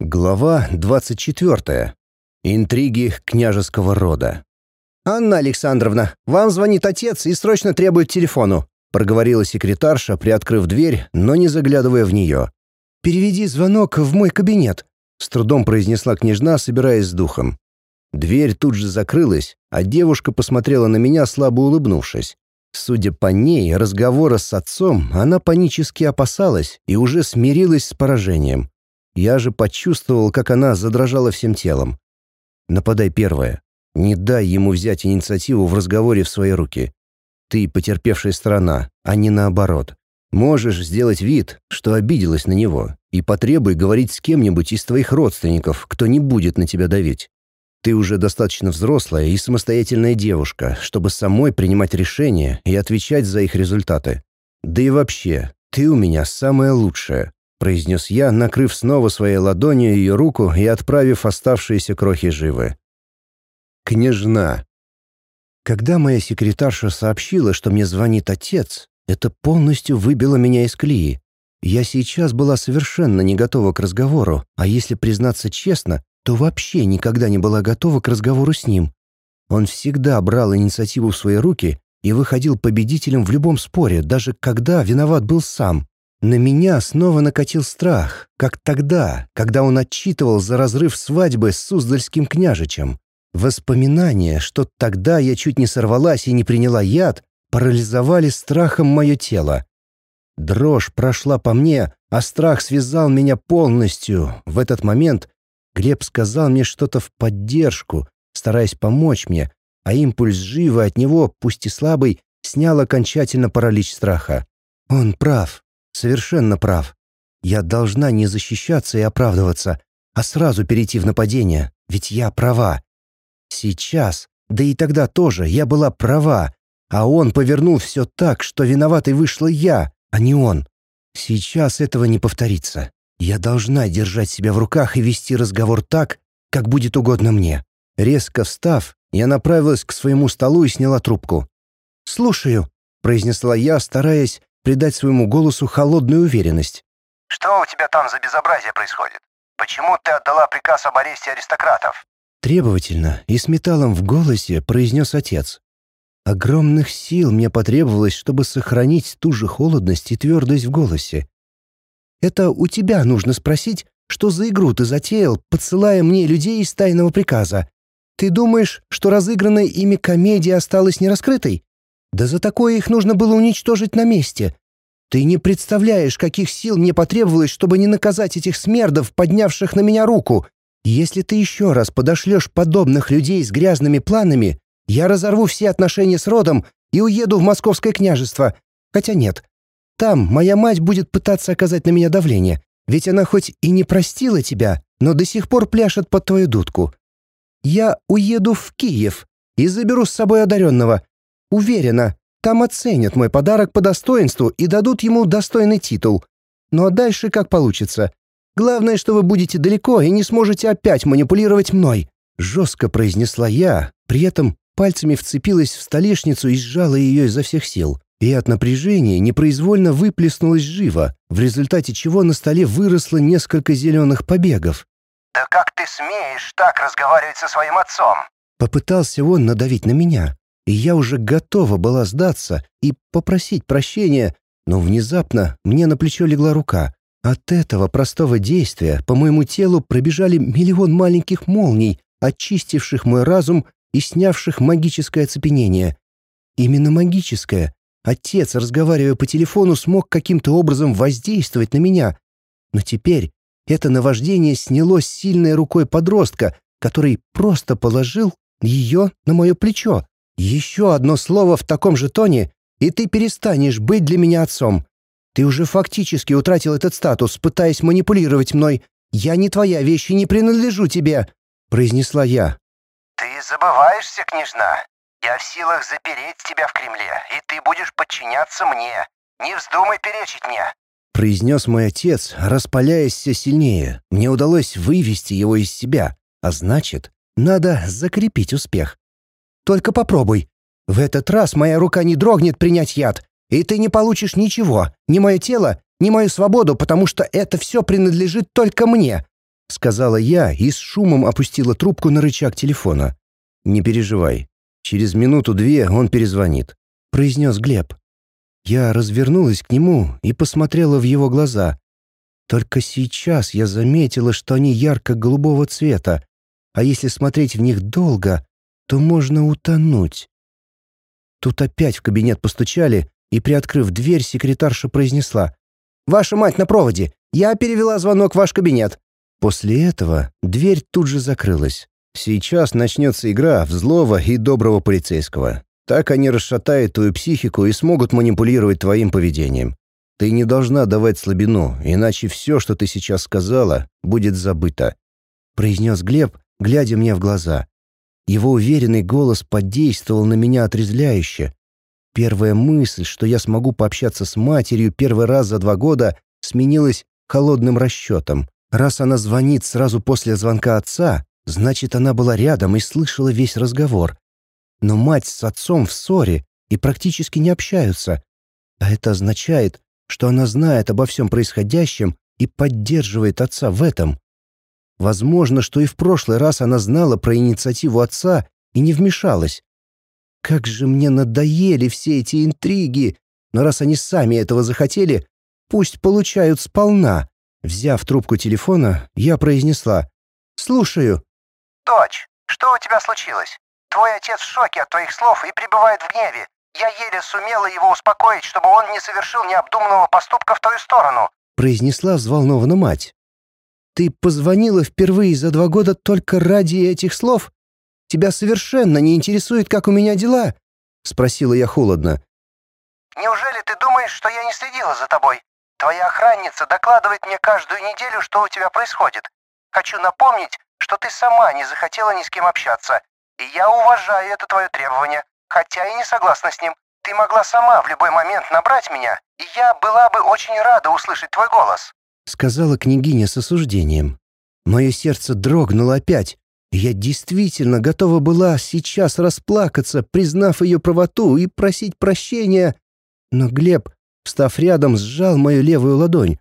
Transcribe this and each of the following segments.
Глава 24. Интриги княжеского рода. «Анна Александровна, вам звонит отец и срочно требует телефону», проговорила секретарша, приоткрыв дверь, но не заглядывая в нее. «Переведи звонок в мой кабинет», с трудом произнесла княжна, собираясь с духом. Дверь тут же закрылась, а девушка посмотрела на меня, слабо улыбнувшись. Судя по ней, разговора с отцом она панически опасалась и уже смирилась с поражением. Я же почувствовал, как она задрожала всем телом. Нападай первая. Не дай ему взять инициативу в разговоре в свои руки. Ты потерпевшая сторона, а не наоборот. Можешь сделать вид, что обиделась на него, и потребуй говорить с кем-нибудь из твоих родственников, кто не будет на тебя давить. Ты уже достаточно взрослая и самостоятельная девушка, чтобы самой принимать решения и отвечать за их результаты. Да и вообще, ты у меня самая лучшая произнес я, накрыв снова своей ладонью ее руку и отправив оставшиеся крохи живы. Княжна. Когда моя секретарша сообщила, что мне звонит отец, это полностью выбило меня из колеи. Я сейчас была совершенно не готова к разговору, а если признаться честно, то вообще никогда не была готова к разговору с ним. Он всегда брал инициативу в свои руки и выходил победителем в любом споре, даже когда виноват был сам. На меня снова накатил страх, как тогда, когда он отчитывал за разрыв свадьбы с Суздальским княжичем. Воспоминания, что тогда я чуть не сорвалась и не приняла яд, парализовали страхом мое тело. Дрожь прошла по мне, а страх связал меня полностью. В этот момент Глеб сказал мне что-то в поддержку, стараясь помочь мне, а импульс живы от него, пусть и слабый, снял окончательно паралич страха. Он прав. Совершенно прав. Я должна не защищаться и оправдываться, а сразу перейти в нападение, ведь я права. Сейчас, да и тогда тоже, я была права, а он повернул все так, что виноватой вышла я, а не он. Сейчас этого не повторится. Я должна держать себя в руках и вести разговор так, как будет угодно мне. Резко встав, я направилась к своему столу и сняла трубку. «Слушаю», — произнесла я, стараясь придать своему голосу холодную уверенность. «Что у тебя там за безобразие происходит? Почему ты отдала приказ об аресте аристократов?» Требовательно и с металлом в голосе произнес отец. Огромных сил мне потребовалось, чтобы сохранить ту же холодность и твердость в голосе. «Это у тебя нужно спросить, что за игру ты затеял, подсылая мне людей из тайного приказа. Ты думаешь, что разыгранная ими комедия осталась нераскрытой? Да за такое их нужно было уничтожить на месте. Ты не представляешь, каких сил мне потребовалось, чтобы не наказать этих смердов, поднявших на меня руку. Если ты еще раз подошлешь подобных людей с грязными планами, я разорву все отношения с родом и уеду в московское княжество. Хотя нет. Там моя мать будет пытаться оказать на меня давление, ведь она хоть и не простила тебя, но до сих пор пляшет под твою дудку. Я уеду в Киев и заберу с собой одаренного, Уверена, там оценят мой подарок по достоинству и дадут ему достойный титул. Ну а дальше как получится. Главное, что вы будете далеко и не сможете опять манипулировать мной», — жестко произнесла я, при этом пальцами вцепилась в столешницу и сжала ее изо всех сил. И от напряжения непроизвольно выплеснулась живо, в результате чего на столе выросло несколько зеленых побегов. «Да как ты смеешь так разговаривать со своим отцом?» Попытался он надавить на меня и я уже готова была сдаться и попросить прощения, но внезапно мне на плечо легла рука. От этого простого действия по моему телу пробежали миллион маленьких молний, очистивших мой разум и снявших магическое оцепенение. Именно магическое. Отец, разговаривая по телефону, смог каким-то образом воздействовать на меня. Но теперь это наваждение снялось сильной рукой подростка, который просто положил ее на мое плечо. Еще одно слово в таком же тоне, и ты перестанешь быть для меня отцом. Ты уже фактически утратил этот статус, пытаясь манипулировать мной. Я не твоя вещь и не принадлежу тебе», — произнесла я. «Ты забываешься, княжна. Я в силах запереть тебя в Кремле, и ты будешь подчиняться мне. Не вздумай перечить мне», — произнес мой отец, распаляясь все сильнее. Мне удалось вывести его из себя, а значит, надо закрепить успех. Только попробуй. В этот раз моя рука не дрогнет принять яд, и ты не получишь ничего, ни мое тело, ни мою свободу, потому что это все принадлежит только мне. сказала я и с шумом опустила трубку на рычаг телефона. «Не переживай. Через минуту-две он перезвонит», — произнес Глеб. Я развернулась к нему и посмотрела в его глаза. Только сейчас я заметила, что они ярко-голубого цвета, а если смотреть в них долго, то можно утонуть. Тут опять в кабинет постучали, и, приоткрыв дверь, секретарша произнесла «Ваша мать на проводе! Я перевела звонок в ваш кабинет!» После этого дверь тут же закрылась. Сейчас начнется игра в злого и доброго полицейского. Так они расшатают твою психику и смогут манипулировать твоим поведением. Ты не должна давать слабину, иначе все, что ты сейчас сказала, будет забыто», — произнес Глеб, глядя мне в глаза. Его уверенный голос подействовал на меня отрезвляюще. Первая мысль, что я смогу пообщаться с матерью первый раз за два года, сменилась холодным расчетом. Раз она звонит сразу после звонка отца, значит, она была рядом и слышала весь разговор. Но мать с отцом в ссоре и практически не общаются. А это означает, что она знает обо всем происходящем и поддерживает отца в этом. Возможно, что и в прошлый раз она знала про инициативу отца и не вмешалась. Как же мне надоели все эти интриги! Но раз они сами этого захотели, пусть получают сполна. Взяв трубку телефона, я произнесла «Слушаю». «Дочь, что у тебя случилось? Твой отец в шоке от твоих слов и пребывает в гневе. Я еле сумела его успокоить, чтобы он не совершил необдуманного поступка в твою сторону», произнесла взволнованно мать. «Ты позвонила впервые за два года только ради этих слов? Тебя совершенно не интересует, как у меня дела?» спросила я холодно. «Неужели ты думаешь, что я не следила за тобой? Твоя охранница докладывает мне каждую неделю, что у тебя происходит. Хочу напомнить, что ты сама не захотела ни с кем общаться, и я уважаю это твое требование хотя и не согласна с ним. Ты могла сама в любой момент набрать меня, и я была бы очень рада услышать твой голос», — сказала княгиня с осуждением. Мое сердце дрогнуло опять, я действительно готова была сейчас расплакаться, признав ее правоту и просить прощения. Но Глеб, встав рядом, сжал мою левую ладонь.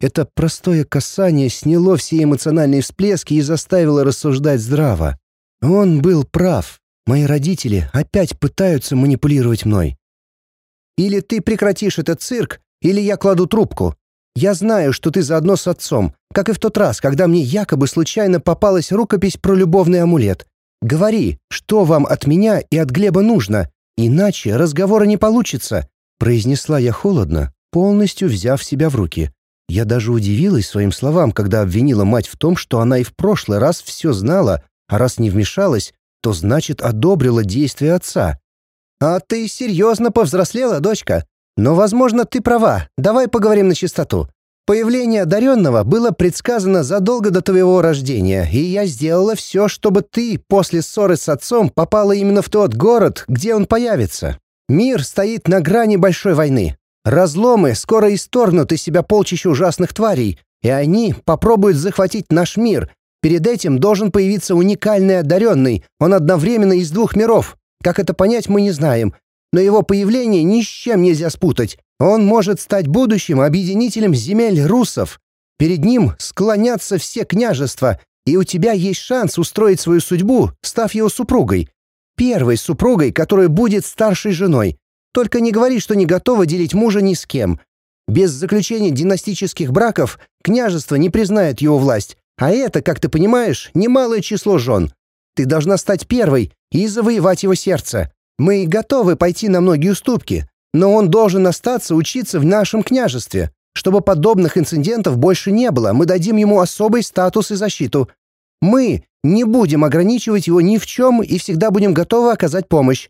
Это простое касание сняло все эмоциональные всплески и заставило рассуждать здраво. Он был прав. Мои родители опять пытаются манипулировать мной. Или ты прекратишь этот цирк, или я кладу трубку. Я знаю, что ты заодно с отцом, как и в тот раз, когда мне якобы случайно попалась рукопись про любовный амулет. Говори, что вам от меня и от Глеба нужно, иначе разговора не получится», произнесла я холодно, полностью взяв себя в руки. Я даже удивилась своим словам, когда обвинила мать в том, что она и в прошлый раз все знала, а раз не вмешалась, то значит одобрила действия отца. «А ты серьезно повзрослела, дочка? Но, возможно, ты права. Давай поговорим на чистоту. Появление одаренного было предсказано задолго до твоего рождения, и я сделала все, чтобы ты после ссоры с отцом попала именно в тот город, где он появится. Мир стоит на грани большой войны. Разломы скоро исторгнут из себя полчища ужасных тварей, и они попробуют захватить наш мир, Перед этим должен появиться уникальный одаренный, он одновременно из двух миров. Как это понять, мы не знаем. Но его появление ни с чем нельзя спутать. Он может стать будущим объединителем земель русов. Перед ним склонятся все княжества, и у тебя есть шанс устроить свою судьбу, став его супругой. Первой супругой, которая будет старшей женой. Только не говори, что не готова делить мужа ни с кем. Без заключения династических браков княжество не признает его власть, а это, как ты понимаешь, немалое число жен. Ты должна стать первой и завоевать его сердце. Мы готовы пойти на многие уступки, но он должен остаться учиться в нашем княжестве. Чтобы подобных инцидентов больше не было, мы дадим ему особый статус и защиту. Мы не будем ограничивать его ни в чем и всегда будем готовы оказать помощь.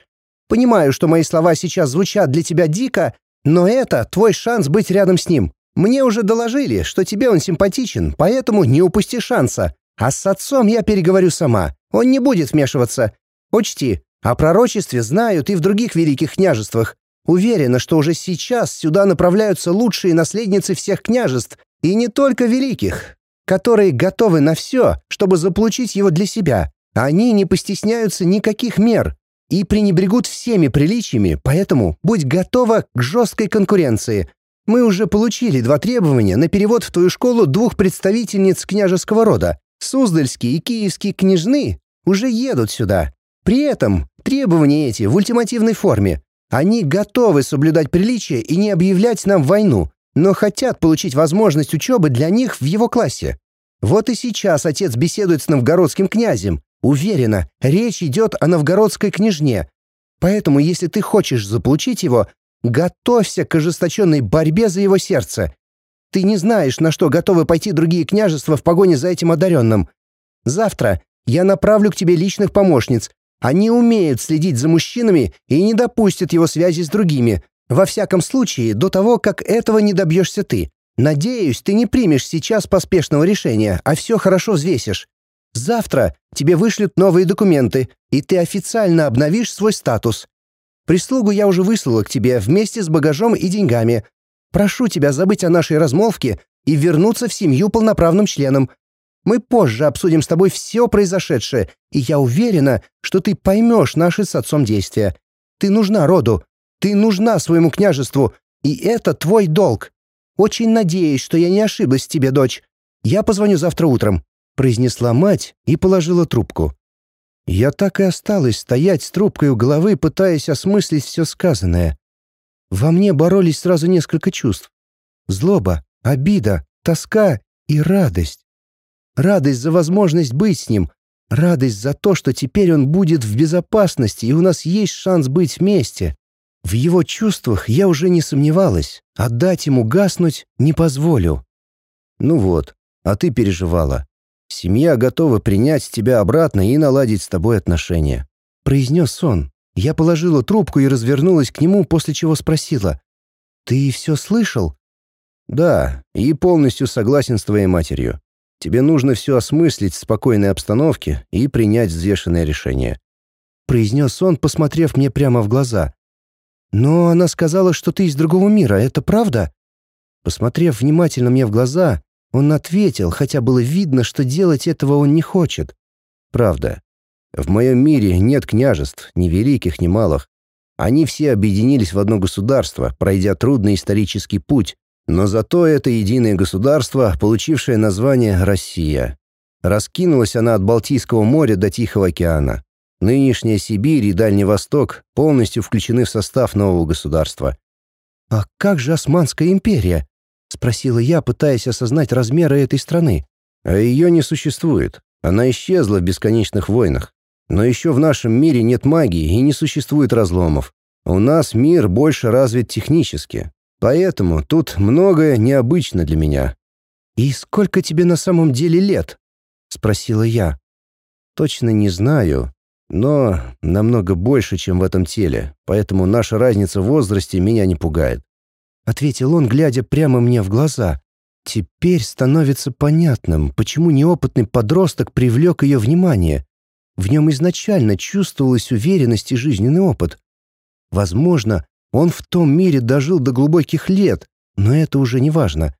Понимаю, что мои слова сейчас звучат для тебя дико, но это твой шанс быть рядом с ним. Мне уже доложили, что тебе он симпатичен, поэтому не упусти шанса. А с отцом я переговорю сама. Он не будет вмешиваться. Учти, о пророчестве знают и в других великих княжествах. Уверена, что уже сейчас сюда направляются лучшие наследницы всех княжеств, и не только великих, которые готовы на все, чтобы заполучить его для себя. Они не постесняются никаких мер и пренебрегут всеми приличиями, поэтому будь готова к жесткой конкуренции. Мы уже получили два требования на перевод в твою школу двух представительниц княжеского рода. Суздальские и киевские княжны уже едут сюда. При этом требования эти в ультимативной форме. Они готовы соблюдать приличие и не объявлять нам войну, но хотят получить возможность учебы для них в его классе. Вот и сейчас отец беседует с новгородским князем. Уверена, речь идет о новгородской княжне. Поэтому, если ты хочешь заполучить его, готовься к ожесточенной борьбе за его сердце. Ты не знаешь, на что готовы пойти другие княжества в погоне за этим одаренным. Завтра я направлю к тебе личных помощниц. Они умеют следить за мужчинами и не допустят его связи с другими. Во всяком случае, до того, как этого не добьешься ты. Надеюсь, ты не примешь сейчас поспешного решения, а все хорошо взвесишь. Завтра тебе вышлют новые документы, и ты официально обновишь свой статус. Прислугу я уже выслала к тебе вместе с багажом и деньгами. Прошу тебя забыть о нашей размолвке и вернуться в семью полноправным членом. Мы позже обсудим с тобой все произошедшее, и я уверена, что ты поймешь наши с отцом действия. Ты нужна роду, ты нужна своему княжеству, и это твой долг. Очень надеюсь, что я не ошиблась тебе, дочь. Я позвоню завтра утром», — произнесла мать и положила трубку. Я так и осталась стоять с трубкой у головы, пытаясь осмыслить все сказанное. Во мне боролись сразу несколько чувств. Злоба, обида, тоска и радость. Радость за возможность быть с ним, радость за то, что теперь он будет в безопасности и у нас есть шанс быть вместе. В его чувствах я уже не сомневалась, отдать ему гаснуть не позволю. Ну вот, а ты переживала. Семья готова принять тебя обратно и наладить с тобой отношения. Произнес он. Я положила трубку и развернулась к нему, после чего спросила. «Ты все слышал?» «Да, и полностью согласен с твоей матерью. Тебе нужно все осмыслить в спокойной обстановке и принять взвешенное решение», — произнес он, посмотрев мне прямо в глаза. «Но она сказала, что ты из другого мира, это правда?» Посмотрев внимательно мне в глаза, он ответил, хотя было видно, что делать этого он не хочет. «Правда. В моем мире нет княжеств, ни великих, ни малых. Они все объединились в одно государство, пройдя трудный исторический путь, но зато это единое государство, получившее название «Россия». Раскинулась она от Балтийского моря до Тихого океана. Нынешняя Сибирь и Дальний Восток полностью включены в состав нового государства. «А как же Османская империя?» — спросила я, пытаясь осознать размеры этой страны. «А ее не существует. Она исчезла в бесконечных войнах. Но еще в нашем мире нет магии и не существует разломов. У нас мир больше развит технически. Поэтому тут многое необычно для меня». «И сколько тебе на самом деле лет?» — спросила я. «Точно не знаю, но намного больше, чем в этом теле, поэтому наша разница в возрасте меня не пугает. Ответил он, глядя прямо мне в глаза. Теперь становится понятным, почему неопытный подросток привлек ее внимание. В нем изначально чувствовалась уверенность и жизненный опыт. Возможно, он в том мире дожил до глубоких лет, но это уже не важно.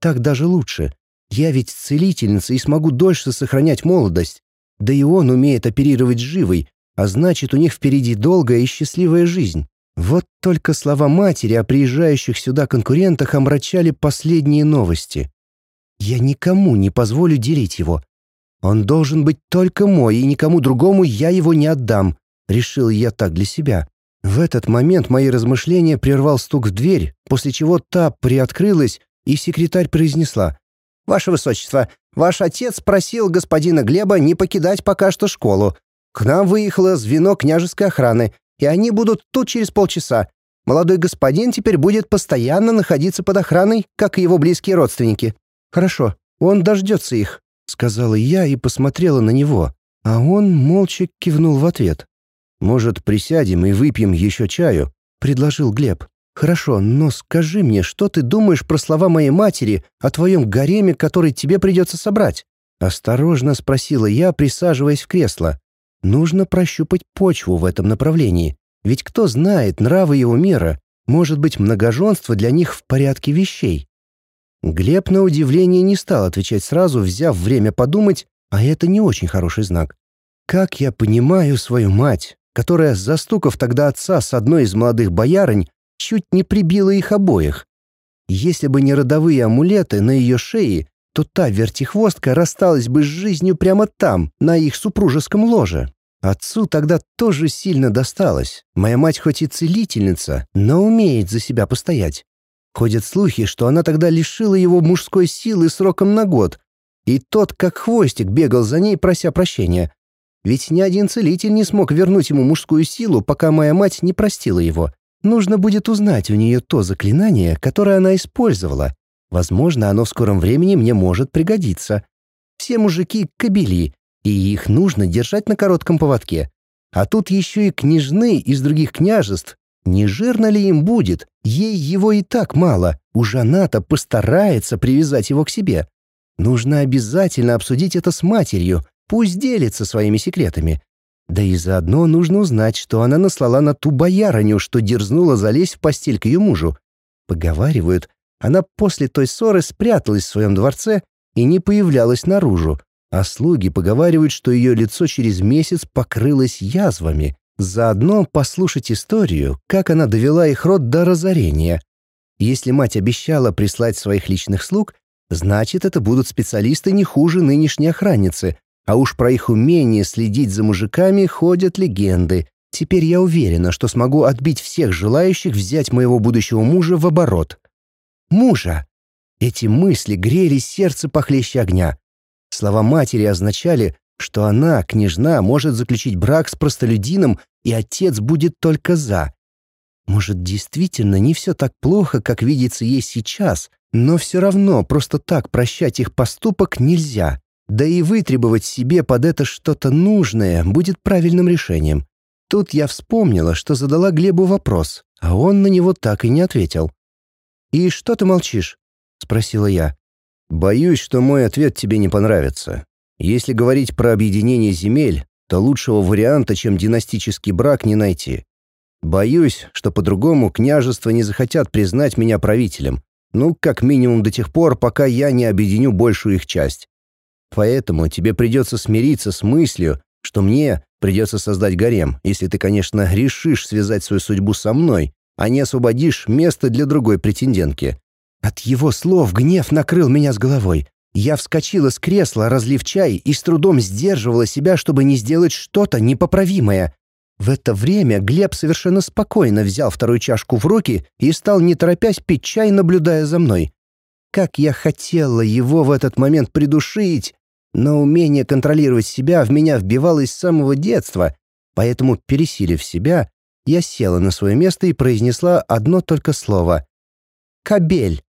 Так даже лучше. Я ведь целительница и смогу дольше сохранять молодость. Да и он умеет оперировать живой, а значит, у них впереди долгая и счастливая жизнь. Вот только слова матери о приезжающих сюда конкурентах омрачали последние новости. Я никому не позволю делить его. Он должен быть только мой, и никому другому я его не отдам, решил я так для себя. В этот момент мои размышления прервал стук в дверь, после чего та приоткрылась, и секретарь произнесла. «Ваше Высочество, ваш отец просил господина Глеба не покидать пока что школу. К нам выехало звено княжеской охраны, и они будут тут через полчаса. Молодой господин теперь будет постоянно находиться под охраной, как и его близкие родственники». «Хорошо, он дождется их», — сказала я и посмотрела на него, а он молча кивнул в ответ. «Может, присядем и выпьем еще чаю?» — предложил Глеб. «Хорошо, но скажи мне, что ты думаешь про слова моей матери о твоем гареме, который тебе придется собрать?» Осторожно спросила я, присаживаясь в кресло. «Нужно прощупать почву в этом направлении, ведь кто знает нравы его мира, может быть, многоженство для них в порядке вещей». Глеб на удивление не стал отвечать сразу, взяв время подумать, а это не очень хороший знак. Как я понимаю свою мать, которая, застукав тогда отца с одной из молодых боярынь, чуть не прибила их обоих. Если бы не родовые амулеты на ее шее, то та вертихвостка рассталась бы с жизнью прямо там, на их супружеском ложе. Отцу тогда тоже сильно досталось. Моя мать хоть и целительница, но умеет за себя постоять. Ходят слухи, что она тогда лишила его мужской силы сроком на год, и тот, как хвостик, бегал за ней, прося прощения. Ведь ни один целитель не смог вернуть ему мужскую силу, пока моя мать не простила его. Нужно будет узнать у нее то заклинание, которое она использовала. Возможно, оно в скором времени мне может пригодиться. Все мужики — кобели, и их нужно держать на коротком поводке. А тут еще и княжны из других княжеств. Не жирно ли им будет? Ей его и так мало. Уж она-то постарается привязать его к себе. Нужно обязательно обсудить это с матерью. Пусть делится своими секретами. Да и заодно нужно узнать, что она наслала на ту боярыню, что дерзнула залезть в постель к ее мужу. Поговаривают, она после той ссоры спряталась в своем дворце и не появлялась наружу, а слуги поговаривают, что ее лицо через месяц покрылось язвами. Заодно послушать историю, как она довела их род до разорения. Если мать обещала прислать своих личных слуг, значит, это будут специалисты не хуже нынешней охранницы, а уж про их умение следить за мужиками ходят легенды. Теперь я уверена, что смогу отбить всех желающих взять моего будущего мужа в оборот. Мужа! Эти мысли грели сердце похлеще огня. Слова матери означали, что она, княжна, может заключить брак с простолюдином, и отец будет только за. Может, действительно не все так плохо, как видится ей сейчас, но все равно просто так прощать их поступок нельзя. Да и вытребовать себе под это что-то нужное будет правильным решением. Тут я вспомнила, что задала Глебу вопрос, а он на него так и не ответил. «И что ты молчишь?» — спросила я. «Боюсь, что мой ответ тебе не понравится. Если говорить про объединение земель, то лучшего варианта, чем династический брак, не найти. Боюсь, что по-другому княжества не захотят признать меня правителем, ну, как минимум до тех пор, пока я не объединю большую их часть. Поэтому тебе придется смириться с мыслью, что мне придется создать гарем, если ты, конечно, решишь связать свою судьбу со мной, а не освободишь место для другой претендентки». От его слов гнев накрыл меня с головой. Я вскочила с кресла, разлив чай, и с трудом сдерживала себя, чтобы не сделать что-то непоправимое. В это время Глеб совершенно спокойно взял вторую чашку в руки и стал, не торопясь, пить чай, наблюдая за мной. Как я хотела его в этот момент придушить, но умение контролировать себя в меня вбивалось с самого детства, поэтому, пересилив себя, я села на свое место и произнесла одно только слово. «Кобель».